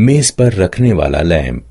मेज पर रखने वाला लैंप।